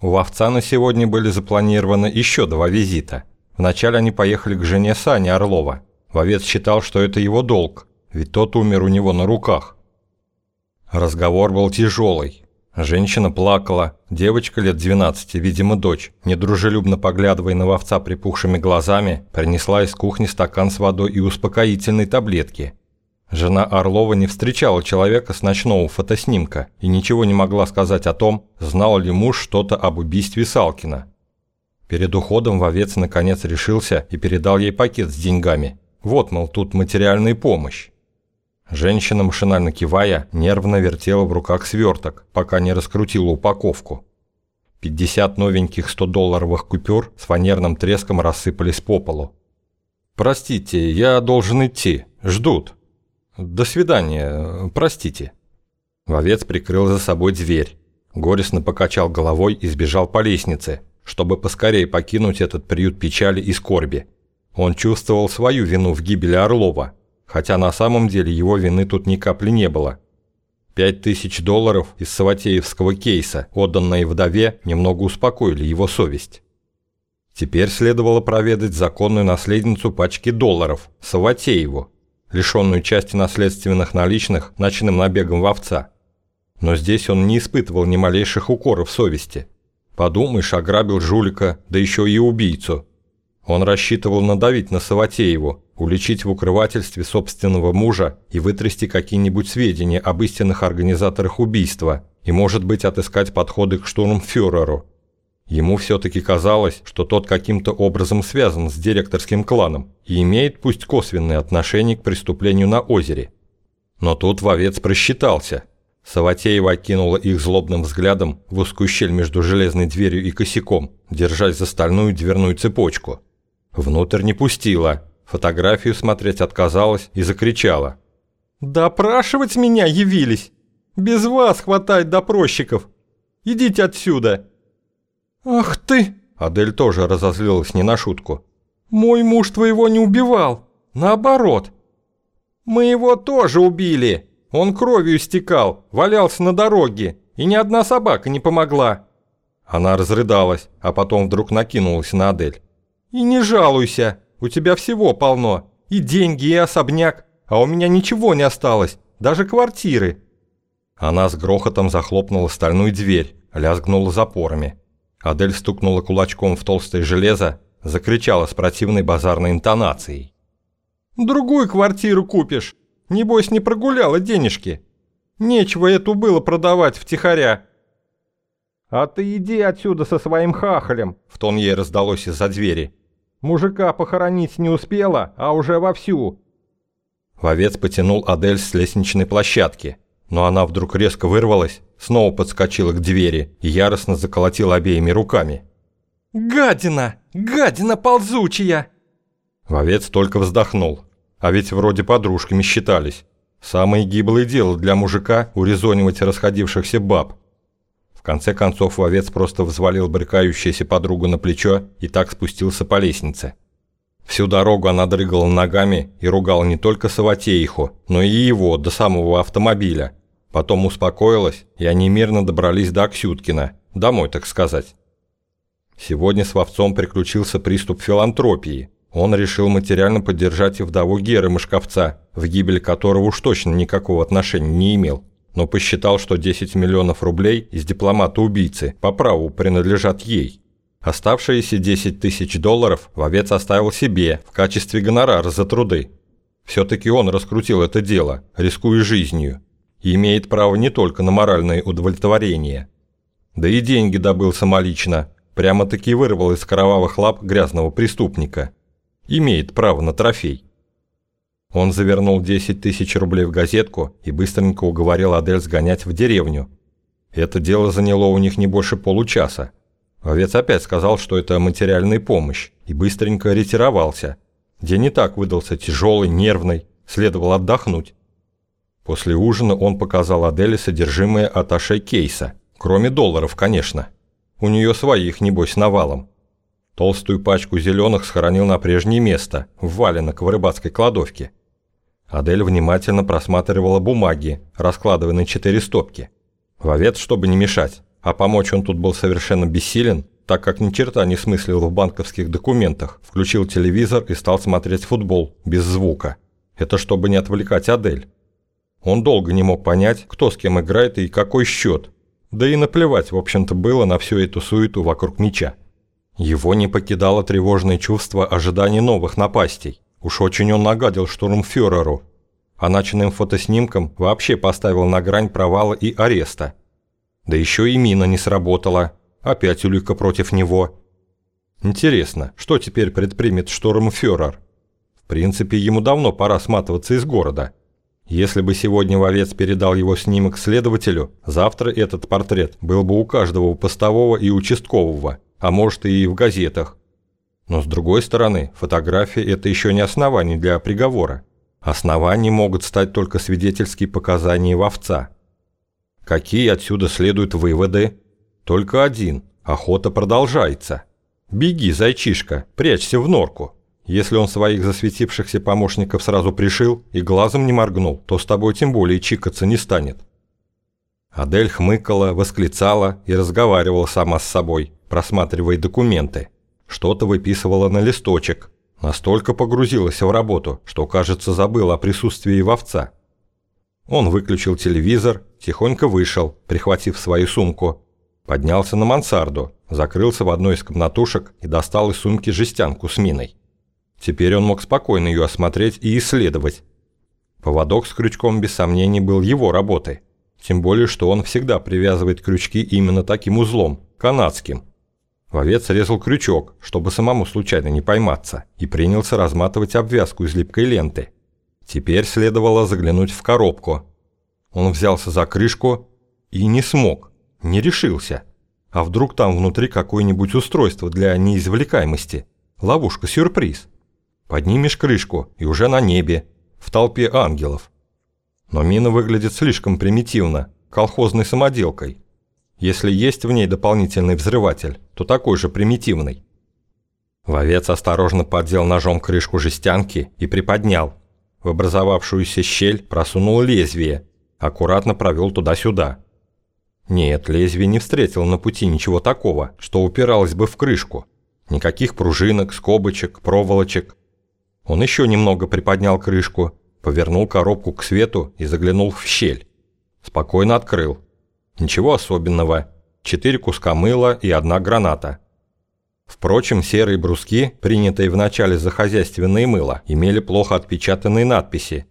У овца на сегодня были запланированы еще два визита. Вначале они поехали к жене Сани Орлова. Вовец считал, что это его долг, ведь тот умер у него на руках. Разговор был тяжелый. Женщина плакала, девочка лет 12, видимо дочь, недружелюбно поглядывая на вовца припухшими глазами, принесла из кухни стакан с водой и успокоительной таблетки. Жена Орлова не встречала человека с ночного фотоснимка и ничего не могла сказать о том, знал ли муж что-то об убийстве Салкина. Перед уходом вовец наконец решился и передал ей пакет с деньгами. Вот, мол, тут материальная помощь. Женщина, машинально кивая, нервно вертела в руках сверток, пока не раскрутила упаковку. 50 новеньких 100-долларовых купюр с фанерным треском рассыпались по полу. «Простите, я должен идти. Ждут. До свидания. Простите». Вовец прикрыл за собой дверь. Горестно покачал головой и сбежал по лестнице, чтобы поскорее покинуть этот приют печали и скорби. Он чувствовал свою вину в гибели Орлова – хотя на самом деле его вины тут ни капли не было. Пять тысяч долларов из Саватеевского кейса, отданные вдове, немного успокоили его совесть. Теперь следовало проведать законную наследницу пачки долларов, Саватееву, лишенную части наследственных наличных ночным набегом в овца. Но здесь он не испытывал ни малейших укоров совести. Подумаешь, ограбил жулика, да еще и убийцу. Он рассчитывал надавить на Саватееву, уличить в укрывательстве собственного мужа и вытрясти какие-нибудь сведения об истинных организаторах убийства и, может быть, отыскать подходы к штурмфюреру. Ему все-таки казалось, что тот каким-то образом связан с директорским кланом и имеет пусть косвенное отношение к преступлению на озере. Но тут вовец просчитался. Саватеева окинула их злобным взглядом в узкую щель между железной дверью и косяком, держась за стальную дверную цепочку. Внутрь не пустила, Фотографию смотреть отказалась и закричала. «Допрашивать меня явились! Без вас хватает допросчиков! Идите отсюда!» «Ах ты!» Адель тоже разозлилась не на шутку. «Мой муж твоего не убивал! Наоборот!» «Мы его тоже убили! Он кровью истекал, валялся на дороге, и ни одна собака не помогла!» Она разрыдалась, а потом вдруг накинулась на Адель. «И не жалуйся! У тебя всего полно. И деньги, и особняк. А у меня ничего не осталось. Даже квартиры». Она с грохотом захлопнула стальную дверь, лязгнула запорами. Адель стукнула кулачком в толстое железо, закричала с противной базарной интонацией. «Другую квартиру купишь. Небось, не прогуляла денежки. Нечего эту было продавать втихаря». «А ты иди отсюда со своим хахалем», — в тон ей раздалось из-за двери. Мужика похоронить не успела, а уже вовсю». Вовец потянул Адель с лестничной площадки, но она вдруг резко вырвалась, снова подскочила к двери и яростно заколотила обеими руками. «Гадина! Гадина ползучая!» Вовец только вздохнул, а ведь вроде подружками считались. Самое гиблое дело для мужика урезонивать расходившихся баб – конце концов, вовец просто взвалил брыкающуюся подругу на плечо и так спустился по лестнице. Всю дорогу она дрыгала ногами и ругала не только Саватеиху, но и его до самого автомобиля. Потом успокоилась, и они мирно добрались до Аксюткина, домой, так сказать. Сегодня с вовцом приключился приступ филантропии. Он решил материально поддержать и вдову Геры Мышковца, в гибель которого уж точно никакого отношения не имел но посчитал, что 10 миллионов рублей из дипломата-убийцы по праву принадлежат ей. Оставшиеся 10 тысяч долларов вовец оставил себе в качестве гонорара за труды. Все-таки он раскрутил это дело, рискуя жизнью, и имеет право не только на моральное удовлетворение. Да и деньги добыл самолично, прямо-таки вырвал из кровавых лап грязного преступника. Имеет право на трофей. Он завернул 10 тысяч рублей в газетку и быстренько уговорил Адель сгонять в деревню. Это дело заняло у них не больше получаса. Овец опять сказал, что это материальная помощь, и быстренько ретировался. День не так выдался тяжелый, нервный, следовало отдохнуть. После ужина он показал Аделе содержимое аташе кейса, кроме долларов, конечно. У нее своих, небось, навалом. Толстую пачку зеленых сохранил на прежнее место, в валенок в рыбацкой кладовке. Адель внимательно просматривала бумаги, раскладывая на четыре стопки. Вовец, чтобы не мешать, А помочь он тут был совершенно бессилен, так как ни черта не смыслил в банковских документах, включил телевизор и стал смотреть футбол, без звука. Это чтобы не отвлекать Адель. Он долго не мог понять, кто с кем играет и какой счет. Да и наплевать, в общем-то, было на всю эту суету вокруг мяча. Его не покидало тревожное чувство ожидания новых напастей. Уж очень он нагадил штурмфюреру. А начатым фотоснимком вообще поставил на грань провала и ареста. Да еще и мина не сработала. Опять улика против него. Интересно, что теперь предпримет штурмфюрер? В принципе, ему давно пора сматываться из города. Если бы сегодня вовец передал его снимок следователю, завтра этот портрет был бы у каждого постового и участкового, а может и в газетах. Но с другой стороны, фотография – это еще не основание для приговора. Основанием могут стать только свидетельские показания вовца. Какие отсюда следуют выводы? Только один – охота продолжается. Беги, зайчишка, прячься в норку. Если он своих засветившихся помощников сразу пришил и глазом не моргнул, то с тобой тем более чикаться не станет. Адель хмыкала, восклицала и разговаривала сама с собой, просматривая документы. Что-то выписывала на листочек. Настолько погрузилась в работу, что, кажется, забыла о присутствии вовца. Он выключил телевизор, тихонько вышел, прихватив свою сумку. Поднялся на мансарду, закрылся в одной из комнатушек и достал из сумки жестянку с миной. Теперь он мог спокойно ее осмотреть и исследовать. Поводок с крючком без сомнений был его работой. Тем более, что он всегда привязывает крючки именно таким узлом, канадским. Вовец резал крючок, чтобы самому случайно не пойматься, и принялся разматывать обвязку из липкой ленты. Теперь следовало заглянуть в коробку. Он взялся за крышку и не смог, не решился. А вдруг там внутри какое-нибудь устройство для неизвлекаемости? Ловушка-сюрприз. Поднимешь крышку, и уже на небе, в толпе ангелов. Но мина выглядит слишком примитивно, колхозной самоделкой. Если есть в ней дополнительный взрыватель, то такой же примитивный. Вовец осторожно поддел ножом крышку жестянки и приподнял. В образовавшуюся щель просунул лезвие, аккуратно провел туда-сюда. Нет, лезвие не встретило на пути ничего такого, что упиралось бы в крышку. Никаких пружинок, скобочек, проволочек. Он еще немного приподнял крышку, повернул коробку к свету и заглянул в щель. Спокойно открыл. Ничего особенного. Четыре куска мыла и одна граната. Впрочем, серые бруски, принятые вначале за хозяйственное мыло, имели плохо отпечатанные надписи.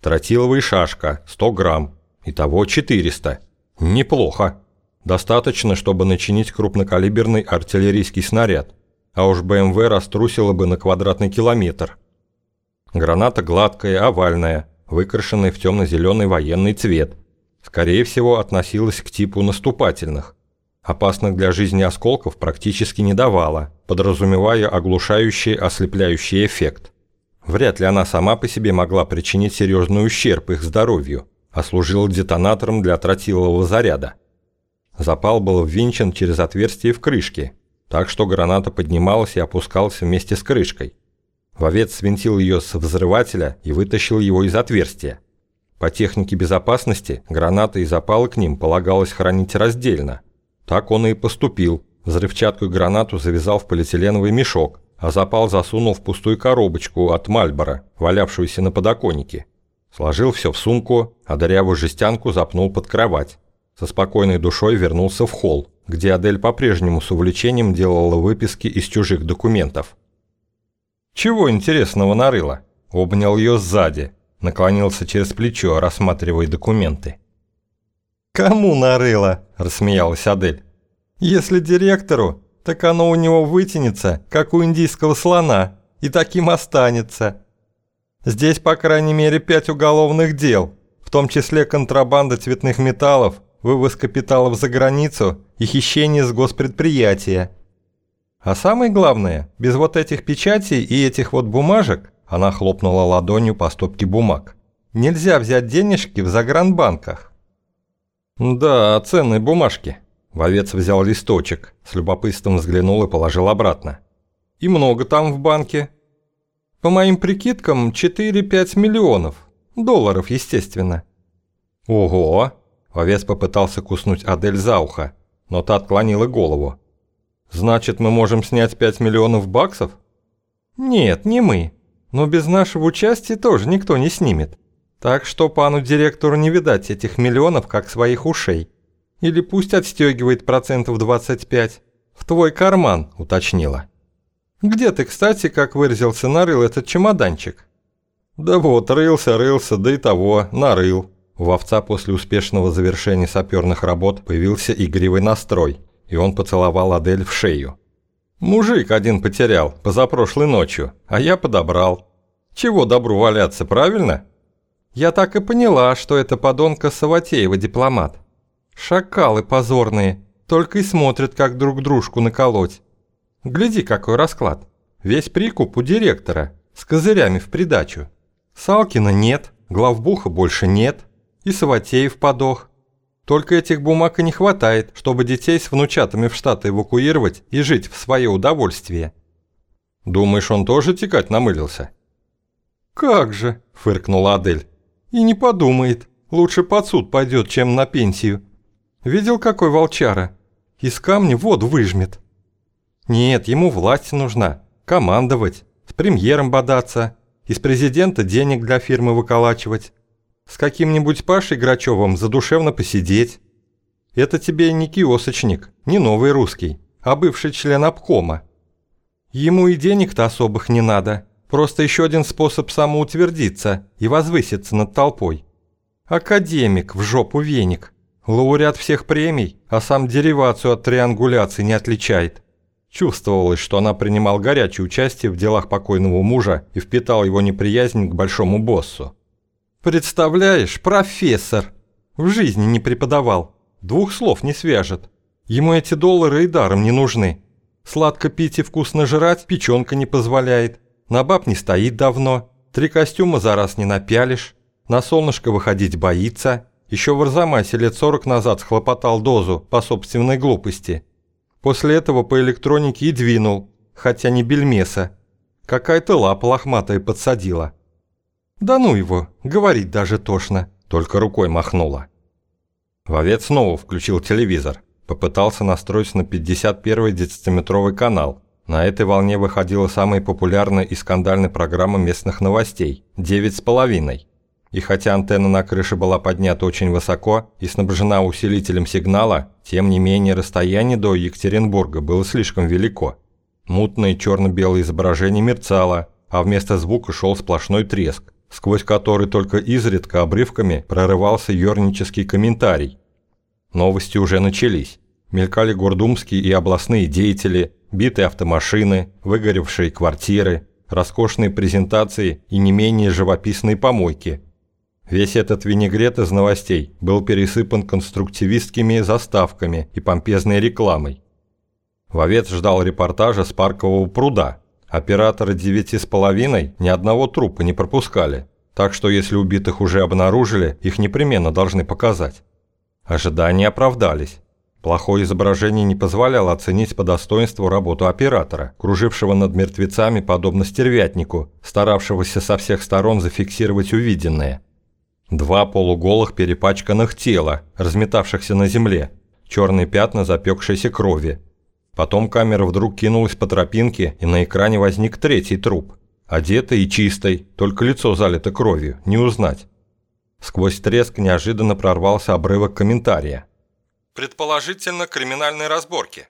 Тротиловая шашка, 100 грамм. Итого 400. Неплохо. Достаточно, чтобы начинить крупнокалиберный артиллерийский снаряд. А уж БМВ раструсила бы на квадратный километр. Граната гладкая, овальная, выкрашенная в темно-зеленый военный цвет. Скорее всего, относилась к типу наступательных. Опасных для жизни осколков практически не давала, подразумевая оглушающий, ослепляющий эффект. Вряд ли она сама по себе могла причинить серьезный ущерб их здоровью, а служила детонатором для тротилового заряда. Запал был ввинчен через отверстие в крышке, так что граната поднималась и опускалась вместе с крышкой. Вовец свинтил ее с взрывателя и вытащил его из отверстия. По технике безопасности гранаты и запалы к ним полагалось хранить раздельно. Так он и поступил. Взрывчатку и гранату завязал в полиэтиленовый мешок, а запал засунул в пустую коробочку от Мальбора, валявшуюся на подоконнике. Сложил все в сумку, а дырявую жестянку запнул под кровать. Со спокойной душой вернулся в холл, где Адель по-прежнему с увлечением делала выписки из чужих документов. «Чего интересного нарыла?» Обнял ее сзади, наклонился через плечо, рассматривая документы. «Кому нарыла?» – рассмеялась Адель. «Если директору, так оно у него вытянется, как у индийского слона, и таким останется. Здесь, по крайней мере, пять уголовных дел, в том числе контрабанда цветных металлов, вывоз капиталов за границу и хищение с госпредприятия. А самое главное, без вот этих печатей и этих вот бумажек, она хлопнула ладонью по стопке бумаг, нельзя взять денежки в загранбанках. Да, ценные бумажки. Вовец взял листочек, с любопытством взглянул и положил обратно. И много там в банке. По моим прикидкам, 4-5 миллионов. Долларов, естественно. Ого! Вовец попытался куснуть Адель за ухо. но та отклонила голову. «Значит, мы можем снять 5 миллионов баксов?» «Нет, не мы. Но без нашего участия тоже никто не снимет. Так что пану директору не видать этих миллионов, как своих ушей. Или пусть отстегивает процентов 25. В твой карман», — уточнила. «Где ты, кстати, как выразился, нарыл этот чемоданчик?» «Да вот, рылся, рылся, да и того, нарыл». У овца после успешного завершения саперных работ появился игривый настрой, и он поцеловал Адель в шею. «Мужик один потерял, позапрошлой ночью, а я подобрал. Чего добру валяться, правильно?» «Я так и поняла, что это подонка Саватеева дипломат. Шакалы позорные, только и смотрят, как друг дружку наколоть. Гляди, какой расклад. Весь прикуп у директора, с козырями в придачу. Салкина нет, главбуха больше нет, и Саватеев подох. Только этих бумаг и не хватает, чтобы детей с внучатами в Штаты эвакуировать и жить в свое удовольствие. Думаешь, он тоже текать намылился? Как же, фыркнула Адель. И не подумает, лучше под суд пойдет, чем на пенсию. Видел, какой волчара? Из камня воду выжмет. Нет, ему власть нужна, командовать, с премьером бодаться, из президента денег для фирмы выколачивать. С каким-нибудь Пашей Грачевым задушевно посидеть. Это тебе не киосочник, не новый русский, а бывший член обкома. Ему и денег-то особых не надо, просто еще один способ самоутвердиться и возвыситься над толпой. Академик в жопу веник, лауреат всех премий, а сам деривацию от триангуляции не отличает. Чувствовалось, что она принимал горячее участие в делах покойного мужа и впитал его неприязнь к большому боссу. Представляешь, профессор. В жизни не преподавал. Двух слов не свяжет. Ему эти доллары и даром не нужны. Сладко пить и вкусно жрать печенка не позволяет. На баб не стоит давно. Три костюма за раз не напялишь. На солнышко выходить боится. Еще в Арзамасе лет сорок назад схлопотал дозу по собственной глупости. После этого по электронике и двинул, хотя не бельмеса. Какая-то лапа лохматая подсадила. «Да ну его, говорить даже тошно», только рукой махнула. Вовец снова включил телевизор, попытался настроить на 51-й десятиметровый канал. На этой волне выходила самая популярная и скандальная программа местных новостей «Девять с половиной». И хотя антенна на крыше была поднята очень высоко и снабжена усилителем сигнала, тем не менее расстояние до Екатеринбурга было слишком велико. Мутное черно-белое изображение мерцало, а вместо звука шел сплошной треск сквозь который только изредка обрывками прорывался ернический комментарий. Новости уже начались. Мелькали гордумские и областные деятели, битые автомашины, выгоревшие квартиры, роскошные презентации и не менее живописные помойки. Весь этот винегрет из новостей был пересыпан конструктивистскими заставками и помпезной рекламой. Вовец ждал репортажа с паркового пруда – Операторы девяти с половиной ни одного трупа не пропускали, так что если убитых уже обнаружили, их непременно должны показать. Ожидания оправдались. Плохое изображение не позволяло оценить по достоинству работу оператора, кружившего над мертвецами подобно стервятнику, старавшегося со всех сторон зафиксировать увиденное. Два полуголых перепачканных тела, разметавшихся на земле, черные пятна запекшейся крови, Потом камера вдруг кинулась по тропинке, и на экране возник третий труп. Одетый и чистый, только лицо залито кровью, не узнать. Сквозь треск неожиданно прорвался обрывок комментария. «Предположительно, криминальные разборки».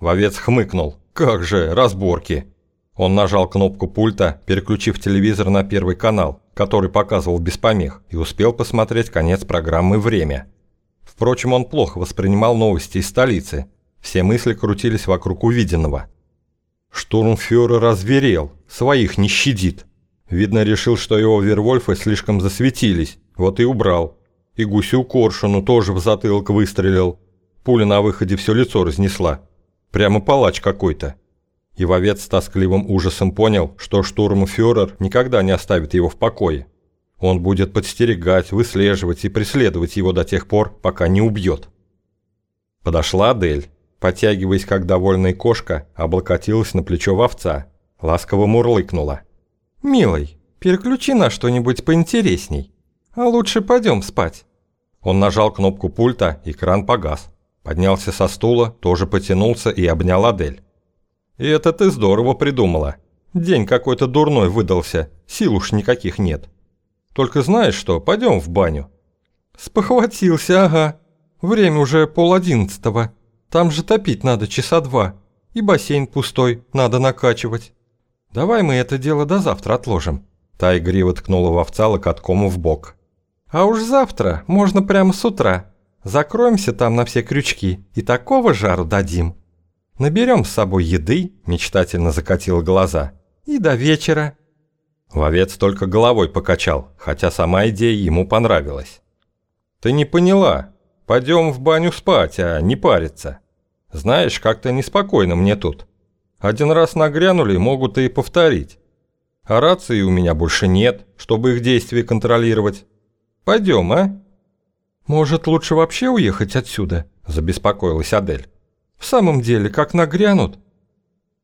Вовец хмыкнул. «Как же, разборки!» Он нажал кнопку пульта, переключив телевизор на первый канал, который показывал без помех, и успел посмотреть конец программы «Время». Впрочем, он плохо воспринимал новости из столицы, все мысли крутились вокруг увиденного. Штурмфюрер разверел, своих не щадит. Видно, решил, что его вервольфы слишком засветились, вот и убрал. И гусю Коршуну тоже в затылок выстрелил. Пуля на выходе все лицо разнесла. Прямо палач какой-то. И вовец с тоскливым ужасом понял, что штурмфюрер никогда не оставит его в покое. Он будет подстерегать, выслеживать и преследовать его до тех пор, пока не убьет. Подошла Адель потягиваясь как довольная кошка, облокотилась на плечо вовца, ласково мурлыкнула. «Милый, переключи на что-нибудь поинтересней, а лучше пойдем спать». Он нажал кнопку пульта, экран погас. Поднялся со стула, тоже потянулся и обнял Адель. «И это ты здорово придумала. День какой-то дурной выдался, сил уж никаких нет. Только знаешь что, пойдем в баню». «Спохватился, ага. Время уже пол одиннадцатого. Там же топить надо часа два. И бассейн пустой, надо накачивать. Давай мы это дело до завтра отложим». Та игриво ткнула вовца локотком в бок. «А уж завтра, можно прямо с утра. Закроемся там на все крючки и такого жару дадим. Наберем с собой еды», – мечтательно закатил глаза. «И до вечера». Вовец только головой покачал, хотя сама идея ему понравилась. «Ты не поняла. Пойдем в баню спать, а не париться. Знаешь, как-то неспокойно мне тут. Один раз нагрянули, могут и повторить. А рации у меня больше нет, чтобы их действия контролировать. Пойдем, а?» «Может, лучше вообще уехать отсюда?» – забеспокоилась Адель. «В самом деле, как нагрянут?»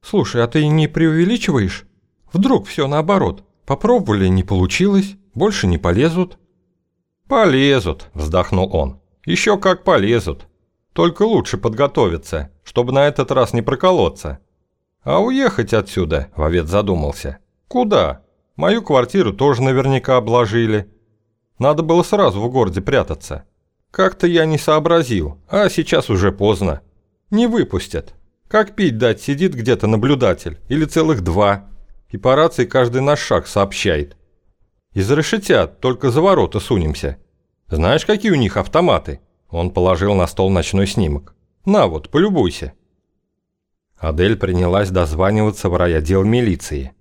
«Слушай, а ты не преувеличиваешь? Вдруг все наоборот. Попробовали, не получилось, больше не полезут». «Полезут», – вздохнул он. «Еще как полезут. Только лучше подготовиться, чтобы на этот раз не проколоться. А уехать отсюда, вовец задумался. Куда? Мою квартиру тоже наверняка обложили. Надо было сразу в городе прятаться. Как-то я не сообразил, а сейчас уже поздно. Не выпустят. Как пить дать, сидит где-то наблюдатель, или целых два. И по рации каждый наш шаг сообщает. Изрешетят, только за ворота сунемся. Знаешь, какие у них автоматы? Он положил на стол ночной снимок. «На вот, полюбуйся». Адель принялась дозваниваться в райотдел милиции.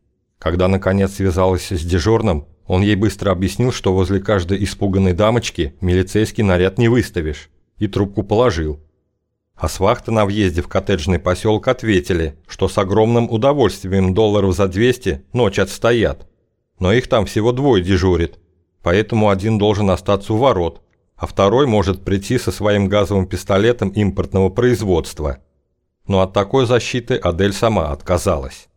Когда наконец связалась с дежурным, он ей быстро объяснил, что возле каждой испуганной дамочки милицейский наряд не выставишь, и трубку положил. А с вахты на въезде в коттеджный поселок ответили, что с огромным удовольствием долларов за 200 ночь отстоят. Но их там всего двое дежурит, поэтому один должен остаться у ворот, а второй может прийти со своим газовым пистолетом импортного производства. Но от такой защиты Адель сама отказалась.